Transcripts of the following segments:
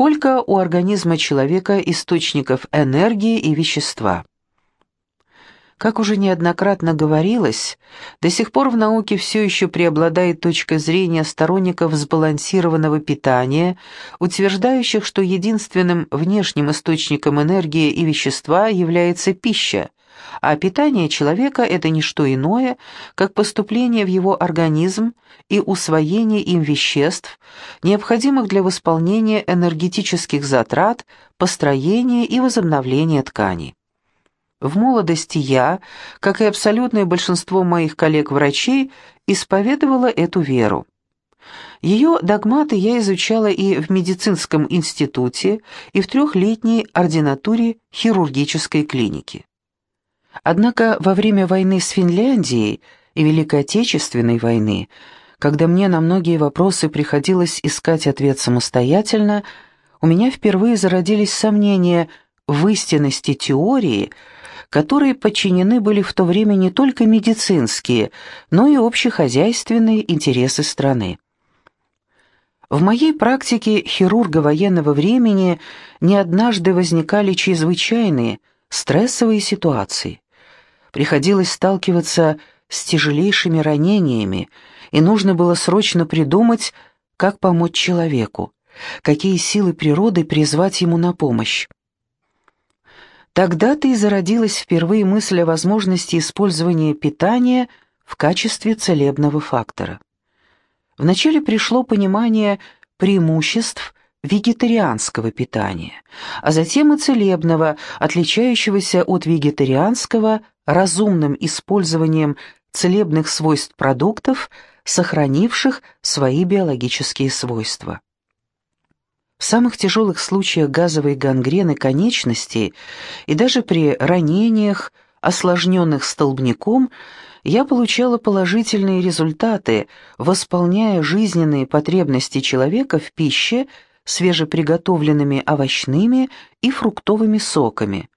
Сколько у организма человека источников энергии и вещества? Как уже неоднократно говорилось, до сих пор в науке все еще преобладает точка зрения сторонников сбалансированного питания, утверждающих, что единственным внешним источником энергии и вещества является пища, а питание человека – это не что иное, как поступление в его организм и усвоение им веществ, необходимых для восполнения энергетических затрат, построения и возобновления тканей. В молодости я, как и абсолютное большинство моих коллег-врачей, исповедовала эту веру. Ее догматы я изучала и в медицинском институте, и в трехлетней ординатуре хирургической клиники. Однако во время войны с Финляндией и Великой Отечественной войны, когда мне на многие вопросы приходилось искать ответ самостоятельно, у меня впервые зародились сомнения в истинности теории – которые подчинены были в то время не только медицинские, но и общехозяйственные интересы страны. В моей практике хирурга военного времени не однажды возникали чрезвычайные, стрессовые ситуации. Приходилось сталкиваться с тяжелейшими ранениями, и нужно было срочно придумать, как помочь человеку, какие силы природы призвать ему на помощь. Тогда-то и зародилась впервые мысль о возможности использования питания в качестве целебного фактора. Вначале пришло понимание преимуществ вегетарианского питания, а затем и целебного, отличающегося от вегетарианского разумным использованием целебных свойств продуктов, сохранивших свои биологические свойства. В самых тяжелых случаях газовой гангрены конечностей и даже при ранениях, осложненных столбняком, я получала положительные результаты, восполняя жизненные потребности человека в пище свежеприготовленными овощными и фруктовыми соками.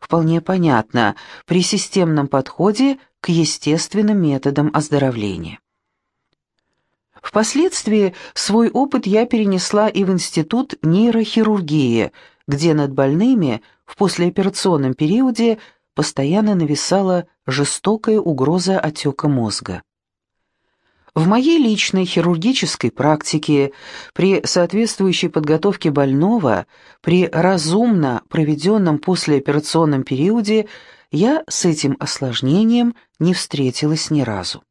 Вполне понятно, при системном подходе к естественным методам оздоровления. Впоследствии свой опыт я перенесла и в Институт нейрохирургии, где над больными в послеоперационном периоде постоянно нависала жестокая угроза отека мозга. В моей личной хирургической практике при соответствующей подготовке больного, при разумно проведенном послеоперационном периоде я с этим осложнением не встретилась ни разу.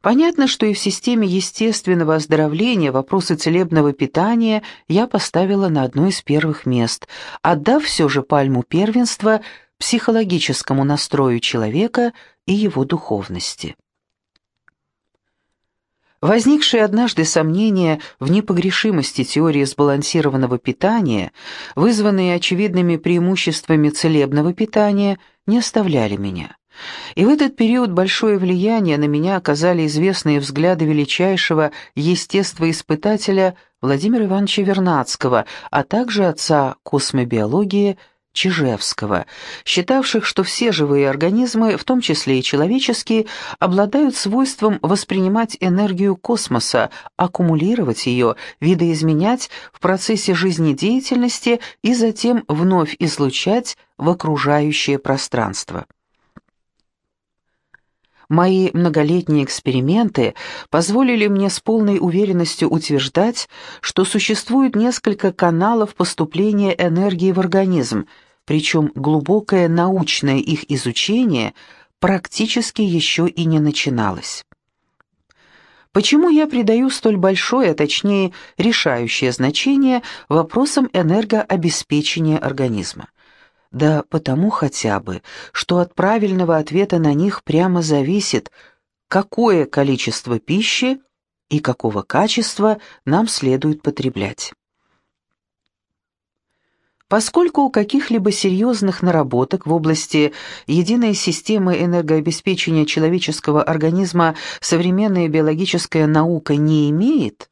Понятно, что и в системе естественного оздоровления вопросы целебного питания я поставила на одно из первых мест, отдав все же пальму первенства психологическому настрою человека и его духовности. Возникшие однажды сомнения в непогрешимости теории сбалансированного питания, вызванные очевидными преимуществами целебного питания, не оставляли меня. И в этот период большое влияние на меня оказали известные взгляды величайшего естествоиспытателя Владимира Ивановича Вернадского, а также отца космобиологии Чижевского, считавших, что все живые организмы, в том числе и человеческие, обладают свойством воспринимать энергию космоса, аккумулировать ее, видоизменять в процессе жизнедеятельности и затем вновь излучать в окружающее пространство. Мои многолетние эксперименты позволили мне с полной уверенностью утверждать, что существует несколько каналов поступления энергии в организм, причем глубокое научное их изучение практически еще и не начиналось. Почему я придаю столь большое, а точнее решающее значение вопросам энергообеспечения организма? Да потому хотя бы, что от правильного ответа на них прямо зависит, какое количество пищи и какого качества нам следует потреблять. Поскольку у каких-либо серьезных наработок в области единой системы энергообеспечения человеческого организма современная биологическая наука не имеет,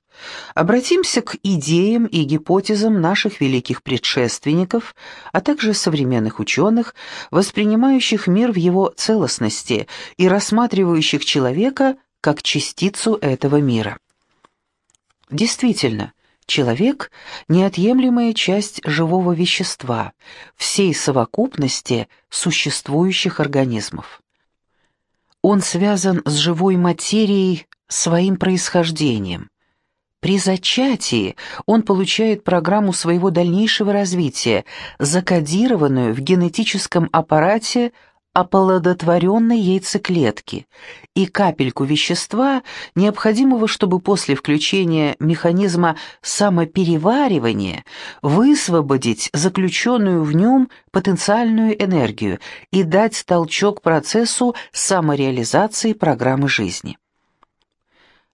Обратимся к идеям и гипотезам наших великих предшественников, а также современных ученых, воспринимающих мир в его целостности и рассматривающих человека как частицу этого мира. Действительно, Человек – неотъемлемая часть живого вещества, всей совокупности существующих организмов. Он связан с живой материей своим происхождением. При зачатии он получает программу своего дальнейшего развития, закодированную в генетическом аппарате оплодотворенной яйцеклетки и капельку вещества, необходимого, чтобы после включения механизма самопереваривания высвободить заключенную в нем потенциальную энергию и дать толчок процессу самореализации программы жизни.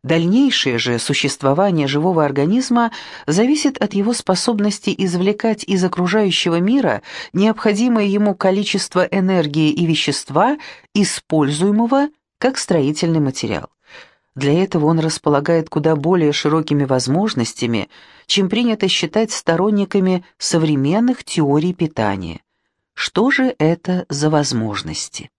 Дальнейшее же существование живого организма зависит от его способности извлекать из окружающего мира необходимое ему количество энергии и вещества, используемого как строительный материал. Для этого он располагает куда более широкими возможностями, чем принято считать сторонниками современных теорий питания. Что же это за возможности?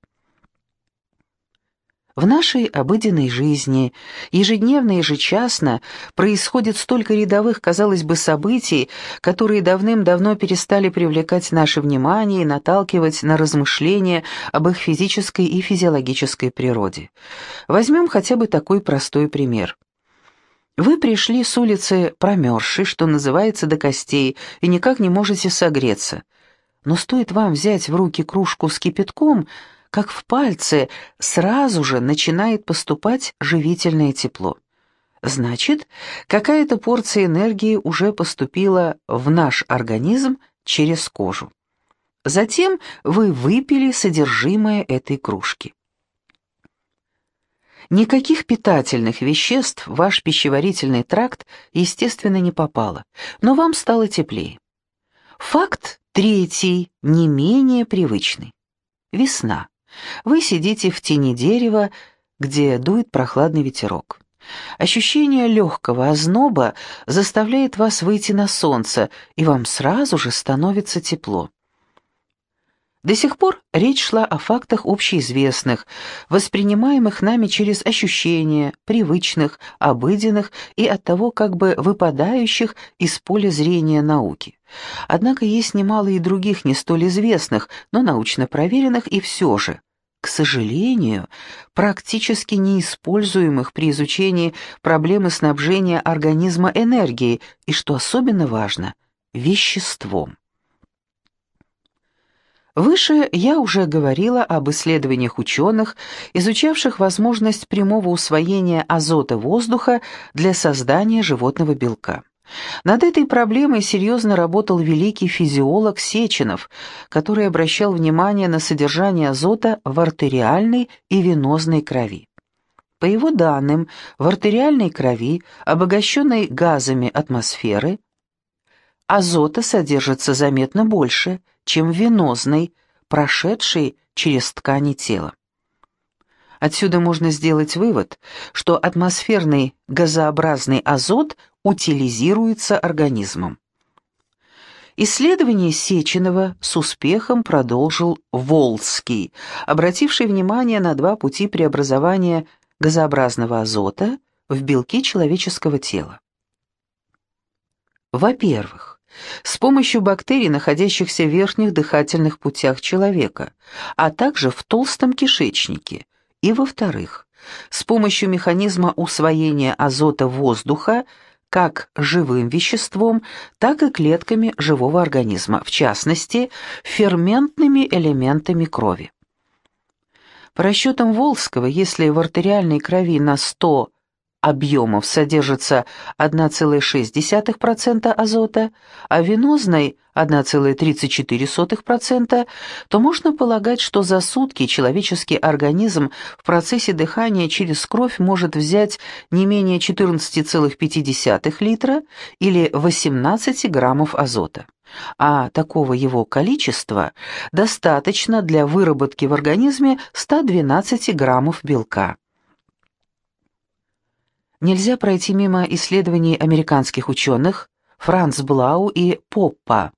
В нашей обыденной жизни, ежедневно ежечасно, происходит столько рядовых, казалось бы, событий, которые давным-давно перестали привлекать наше внимание и наталкивать на размышления об их физической и физиологической природе. Возьмем хотя бы такой простой пример. Вы пришли с улицы промерзшей, что называется, до костей, и никак не можете согреться. Но стоит вам взять в руки кружку с кипятком – как в пальце, сразу же начинает поступать живительное тепло. Значит, какая-то порция энергии уже поступила в наш организм через кожу. Затем вы выпили содержимое этой кружки. Никаких питательных веществ в ваш пищеварительный тракт, естественно, не попало, но вам стало теплее. Факт третий, не менее привычный. Весна. Вы сидите в тени дерева, где дует прохладный ветерок. Ощущение легкого озноба заставляет вас выйти на солнце, и вам сразу же становится тепло. До сих пор речь шла о фактах общеизвестных, воспринимаемых нами через ощущения, привычных, обыденных и оттого как бы выпадающих из поля зрения науки. Однако есть немало и других не столь известных, но научно проверенных и все же, к сожалению, практически неиспользуемых при изучении проблемы снабжения организма энергией и, что особенно важно, веществом. Выше я уже говорила об исследованиях ученых, изучавших возможность прямого усвоения азота воздуха для создания животного белка. Над этой проблемой серьезно работал великий физиолог Сеченов, который обращал внимание на содержание азота в артериальной и венозной крови. По его данным, в артериальной крови, обогащенной газами атмосферы, азота содержится заметно больше, чем в венозной, прошедшей через ткани тела. Отсюда можно сделать вывод, что атмосферный газообразный азот утилизируется организмом. Исследование Сеченова с успехом продолжил Волский, обративший внимание на два пути преобразования газообразного азота в белки человеческого тела. Во-первых, с помощью бактерий, находящихся в верхних дыхательных путях человека, а также в толстом кишечнике, и во-вторых, с помощью механизма усвоения азота воздуха как живым веществом, так и клетками живого организма, в частности, ферментными элементами крови. По расчетам Волского, если в артериальной крови на 100 объемов содержится 1,6% азота, а венозной 1,34%, то можно полагать, что за сутки человеческий организм в процессе дыхания через кровь может взять не менее 14,5 литра или 18 граммов азота. А такого его количества достаточно для выработки в организме 112 граммов белка нельзя пройти мимо исследований американских ученых Франц Блау и Поппа,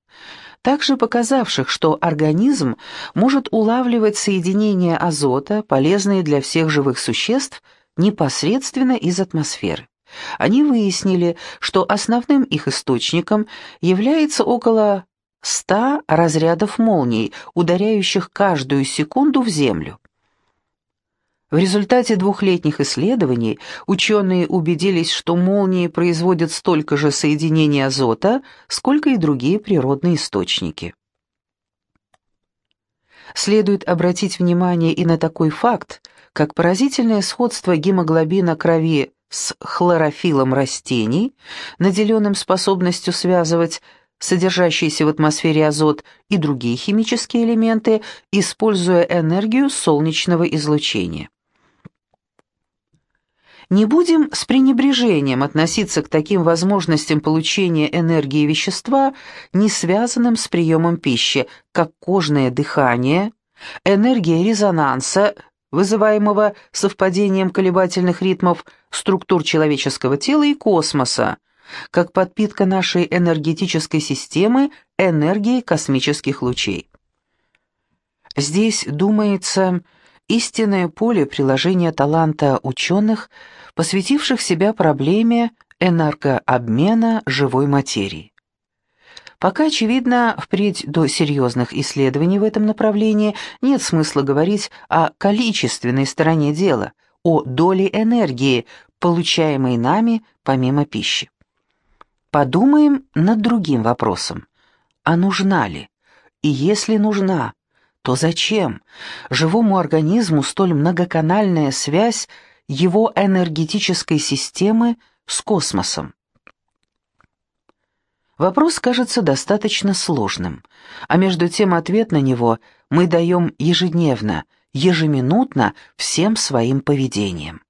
также показавших, что организм может улавливать соединения азота, полезные для всех живых существ, непосредственно из атмосферы. Они выяснили, что основным их источником является около 100 разрядов молний, ударяющих каждую секунду в Землю. В результате двухлетних исследований ученые убедились, что молнии производят столько же соединений азота, сколько и другие природные источники. Следует обратить внимание и на такой факт, как поразительное сходство гемоглобина крови с хлорофилом растений, наделенным способностью связывать содержащиеся в атмосфере азот и другие химические элементы, используя энергию солнечного излучения. Не будем с пренебрежением относиться к таким возможностям получения энергии вещества, не связанным с приемом пищи, как кожное дыхание, энергия резонанса, вызываемого совпадением колебательных ритмов структур человеческого тела и космоса, как подпитка нашей энергетической системы энергией космических лучей. Здесь, думается, истинное поле приложения таланта ученых, посвятивших себя проблеме энергообмена живой материи. Пока, очевидно, впредь до серьезных исследований в этом направлении нет смысла говорить о количественной стороне дела, о доле энергии, получаемой нами помимо пищи. Подумаем над другим вопросом. А нужна ли? И если нужна, то зачем живому организму столь многоканальная связь его энергетической системы с космосом? Вопрос кажется достаточно сложным, а между тем ответ на него мы даем ежедневно, ежеминутно всем своим поведением.